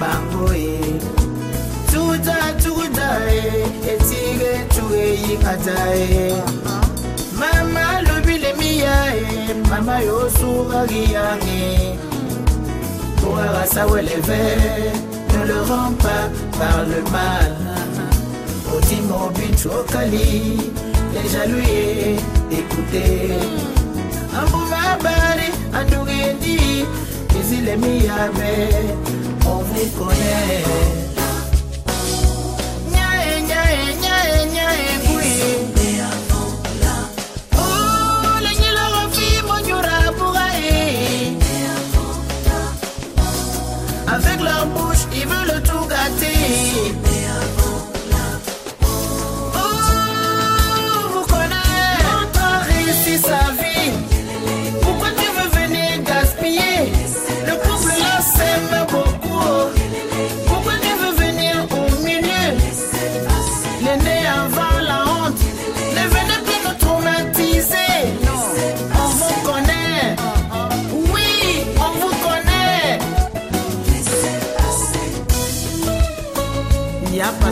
bangoye tuda tugudaye etige tugeyi kataye mama lobile miyaye mama yosukagiyange pourra l'éveil ne le rend pas par le mal. Otimo bitu okali les jalouies écoutez. Ambumabari andugedi izilemiyabe on vous connaît Nyae, nyae, nyae, nyae, oui. Oh, les Nilorofi, Monyura, Bouraï. Avec leur bouche, ils veulent tout gâter.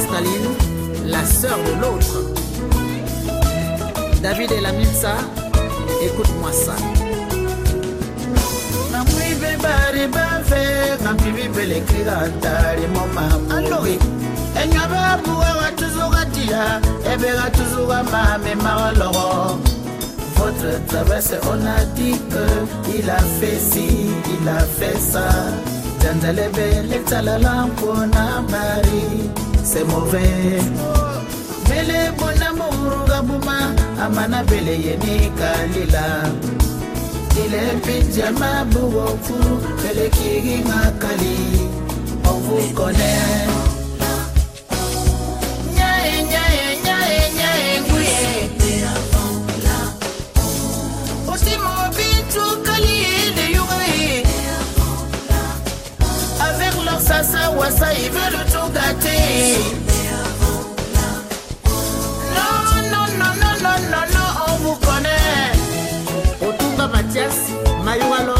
Pastaline, la sœur de l'autre. David et la Milsa, écoute-moi ça. bari bave ngambibi belekira tali momamuwi enywa babuwa watuzukatia ebeka tuzuka mame mawalogo Votre traverse, on a dit que il a fait ci, il a fait ça. Janjalebe, letala na mari, c'est mauvais. Bele bonamour gabuma, amana bele yeni kalila. ile pijama buwofu bele kigi makali on vous connaît sasa wasa hivyo tugati. No, no, no, no, no, no, obukone oh, otunga matyasi mayuwalo